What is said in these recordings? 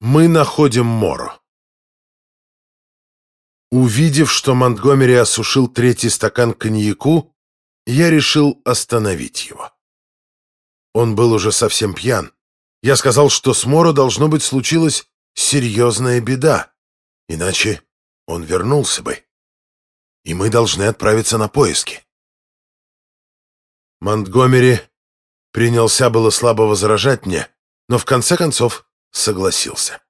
Мы находим Моро. Увидев, что Монтгомери осушил третий стакан коньяку, я решил остановить его. Он был уже совсем пьян. Я сказал, что с Моро должно быть случилась серьезная беда, иначе он вернулся бы. И мы должны отправиться на поиски. Монтгомери принялся было слабо возражать мне, но в конце концов согласился.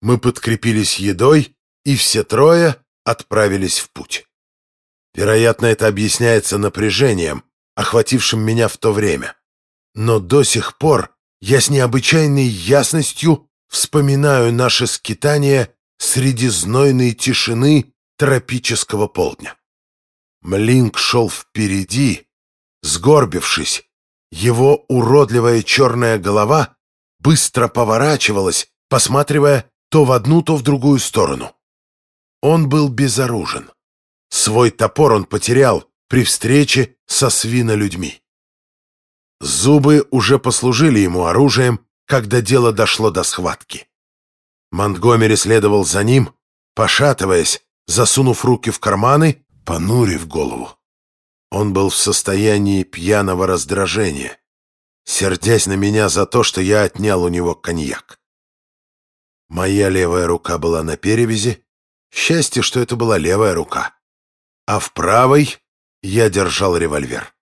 Мы подкрепились едой, и все трое отправились в путь. Вероятно, это объясняется напряжением, охватившим меня в то время. Но до сих пор я с необычайной ясностью вспоминаю наше скитание среди знойной тишины тропического полдня. Млинк шел впереди, сгорбившись. Его уродливая черная голова быстро поворачивалась, посматривая то в одну, то в другую сторону. Он был безоружен. Свой топор он потерял при встрече со свинолюдьми. Зубы уже послужили ему оружием, когда дело дошло до схватки. Монтгомери следовал за ним, пошатываясь, засунув руки в карманы, понурив голову. Он был в состоянии пьяного раздражения сердясь на меня за то, что я отнял у него коньяк. Моя левая рука была на перевязи. Счастье, что это была левая рука. А в правой я держал револьвер.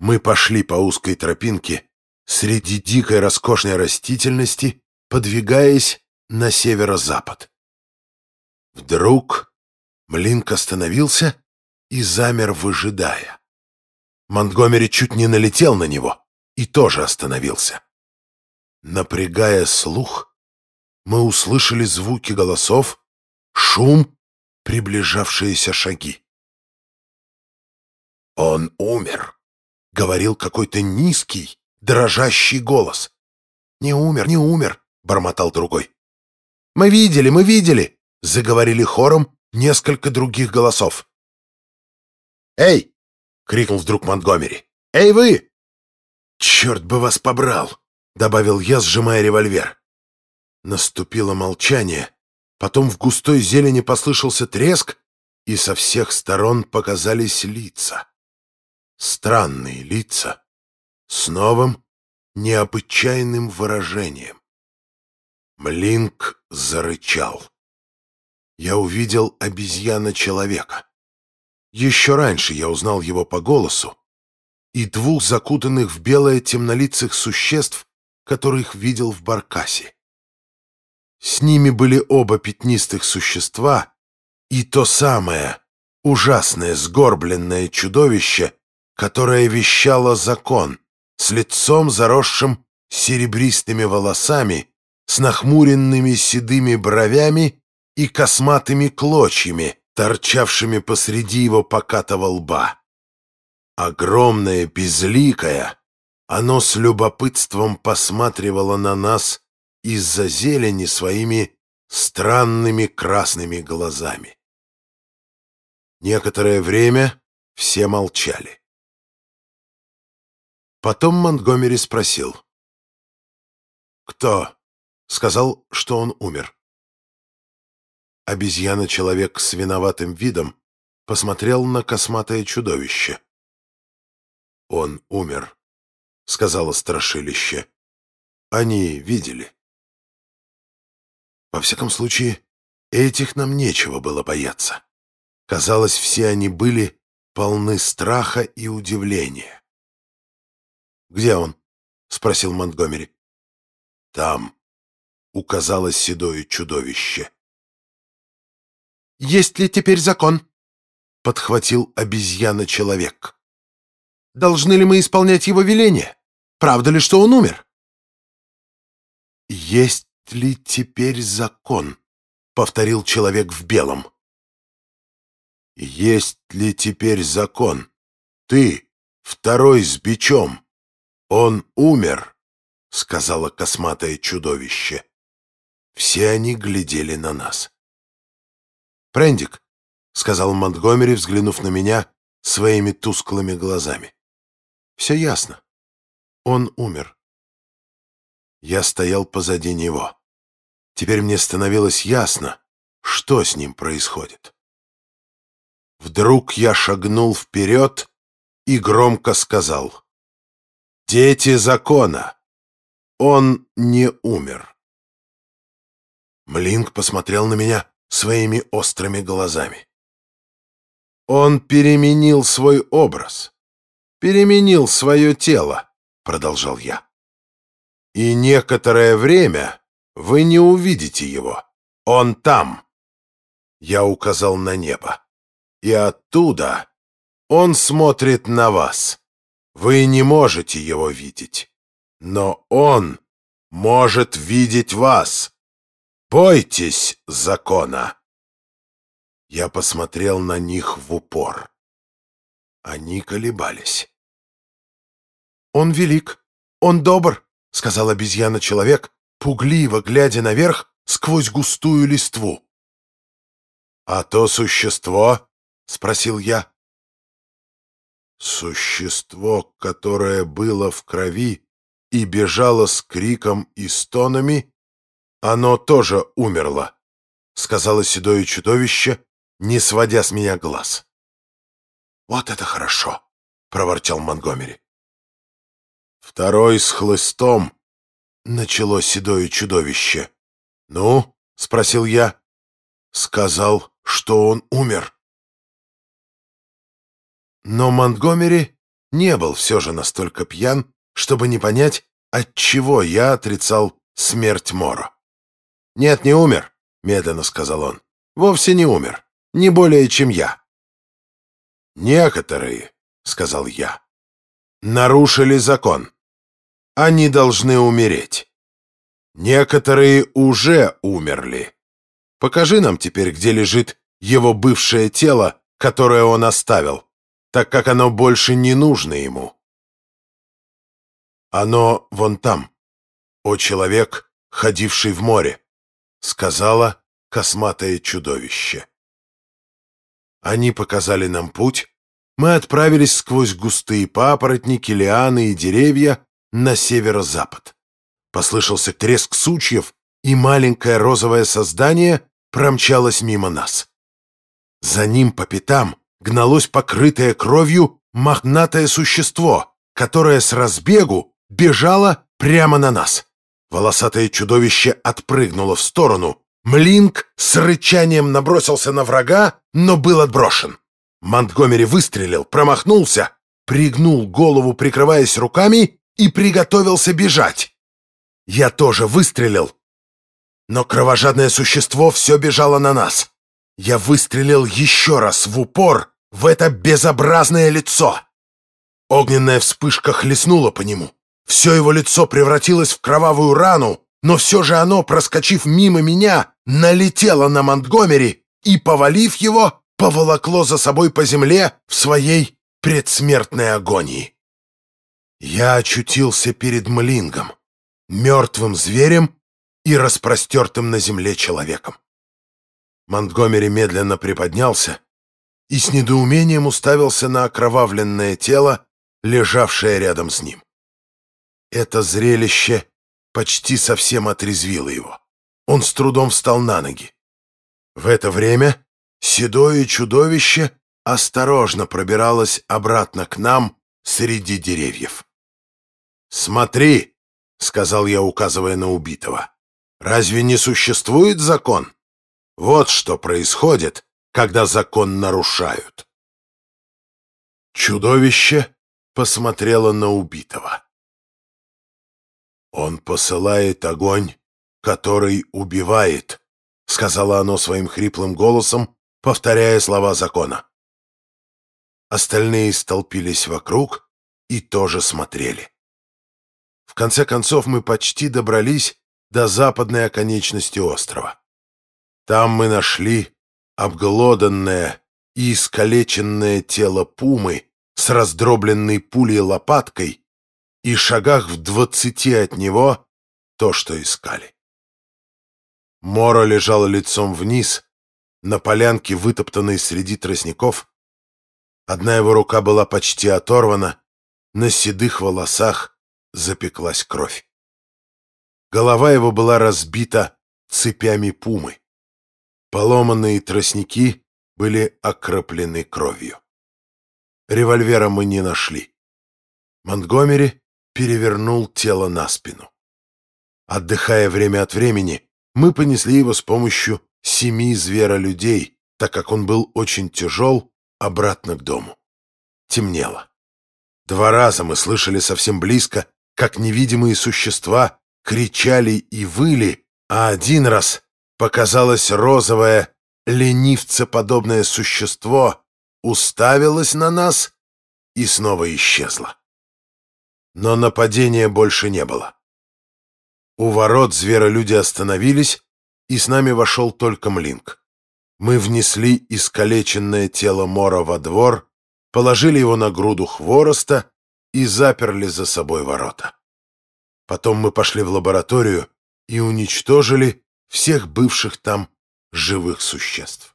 Мы пошли по узкой тропинке среди дикой роскошной растительности, подвигаясь на северо-запад. Вдруг Млинк остановился и замер, выжидая. Монтгомери чуть не налетел на него и тоже остановился. Напрягая слух, мы услышали звуки голосов, шум, приближавшиеся шаги. «Он умер», — говорил какой-то низкий, дрожащий голос. «Не умер, не умер», — бормотал другой. «Мы видели, мы видели», — заговорили хором несколько других голосов. «Эй!» — крикнул вдруг Монтгомери. «Эй вы! «Черт бы вас побрал!» — добавил я, сжимая револьвер. Наступило молчание, потом в густой зелени послышался треск, и со всех сторон показались лица. Странные лица, с новым, необычайным выражением. Млинк зарычал. Я увидел обезьяна-человека. Еще раньше я узнал его по голосу, и двух закутанных в белое темнолицых существ, которых видел в Баркасе. С ними были оба пятнистых существа и то самое ужасное сгорбленное чудовище, которое вещало закон, с лицом заросшим серебристыми волосами, с нахмуренными седыми бровями и косматыми клочьями, торчавшими посреди его покатого лба. Огромное, безликое, оно с любопытством посматривало на нас из-за зелени своими странными красными глазами. Некоторое время все молчали. Потом Монтгомери спросил. «Кто?» — сказал, что он умер. Обезьяна-человек с виноватым видом посмотрел на косматое чудовище. «Он умер», — сказала страшилище. «Они видели». Во всяком случае, этих нам нечего было бояться. Казалось, все они были полны страха и удивления. «Где он?» — спросил Монтгомери. «Там», — указалось седое чудовище. «Есть ли теперь закон?» — подхватил обезьяна-человек. Должны ли мы исполнять его веление? Правда ли, что он умер? «Есть ли теперь закон?» — повторил человек в белом. «Есть ли теперь закон? Ты, второй с бичом. Он умер», — сказала косматое чудовище. Все они глядели на нас. «Прендик», — сказал Монтгомери, взглянув на меня своими тусклыми глазами. Все ясно. Он умер. Я стоял позади него. Теперь мне становилось ясно, что с ним происходит. Вдруг я шагнул вперед и громко сказал. «Дети закона! Он не умер!» Млинг посмотрел на меня своими острыми глазами. «Он переменил свой образ, переменил свое тело», — продолжал я. «И некоторое время вы не увидите его. Он там!» Я указал на небо. «И оттуда он смотрит на вас. Вы не можете его видеть. Но он может видеть вас. Бойтесь закона!» Я посмотрел на них в упор. Они колебались. «Он велик, он добр», — сказал обезьяна-человек, пугливо глядя наверх сквозь густую листву. «А то существо?» — спросил я. Существо, которое было в крови и бежало с криком и стонами, оно тоже умерло, — сказала седое чудовище, не сводя с меня глаз. «Вот это хорошо!» — проворчал Монгомери. Второй с хлыстом начало седое чудовище. «Ну?» — спросил я. «Сказал, что он умер». Но Монтгомери не был все же настолько пьян, чтобы не понять, от чего я отрицал смерть Моро. «Нет, не умер», — медленно сказал он. «Вовсе не умер. Не более, чем я». «Некоторые», — сказал я, — «нарушили закон. Они должны умереть. Некоторые уже умерли. Покажи нам теперь, где лежит его бывшее тело, которое он оставил, так как оно больше не нужно ему. Оно вон там, о человек, ходивший в море, сказала косматое чудовище. Они показали нам путь, мы отправились сквозь густые папоротники, лианы и деревья на северо-запад. Послышался треск сучьев, и маленькое розовое создание промчалось мимо нас. За ним по пятам гналось покрытое кровью мохнатое существо, которое с разбегу бежало прямо на нас. Волосатое чудовище отпрыгнуло в сторону. Млинк с рычанием набросился на врага, но был отброшен. Монтгомери выстрелил, промахнулся, пригнул голову, прикрываясь руками, и приготовился бежать. Я тоже выстрелил, но кровожадное существо все бежало на нас. Я выстрелил еще раз в упор в это безобразное лицо. Огненная вспышка хлестнула по нему. Все его лицо превратилось в кровавую рану, но все же оно, проскочив мимо меня, налетело на Монтгомери и, повалив его, поволокло за собой по земле в своей предсмертной агонии. Я очутился перед Млингом, мертвым зверем и распростертым на земле человеком. Монтгомери медленно приподнялся и с недоумением уставился на окровавленное тело, лежавшее рядом с ним. Это зрелище почти совсем отрезвило его. Он с трудом встал на ноги. В это время седое чудовище осторожно пробиралось обратно к нам среди деревьев. «Смотри!» — сказал я, указывая на убитого. «Разве не существует закон? Вот что происходит, когда закон нарушают». Чудовище посмотрело на убитого. «Он посылает огонь, который убивает», — сказала оно своим хриплым голосом, повторяя слова закона. Остальные столпились вокруг и тоже смотрели. В конце концов мы почти добрались до западной оконечности острова. Там мы нашли обглоданное и искалеченное тело пумы с раздробленной пулей лопаткой и шагах в двадцати от него то, что искали. Мора лежала лицом вниз, на полянке, вытоптанной среди тростников. Одна его рука была почти оторвана, на седых волосах запеклась кровь. Голова его была разбита цепями пумы. Поломанные тростники были окроплены кровью. Револьвера мы не нашли. Монтгомери перевернул тело на спину. Отдыхая время от времени, мы понесли его с помощью семи зверолюдей, так как он был очень тяжел, обратно к дому. Темнело. Два раза мы слышали совсем близко, как невидимые существа кричали и выли, а один раз показалось розовое, ленивцеподобное существо, уставилось на нас и снова исчезло. Но нападения больше не было. У ворот зверолюди остановились, и с нами вошел только Млинк. Мы внесли искалеченное тело Мора во двор, положили его на груду хвороста и заперли за собой ворота. Потом мы пошли в лабораторию и уничтожили всех бывших там живых существ.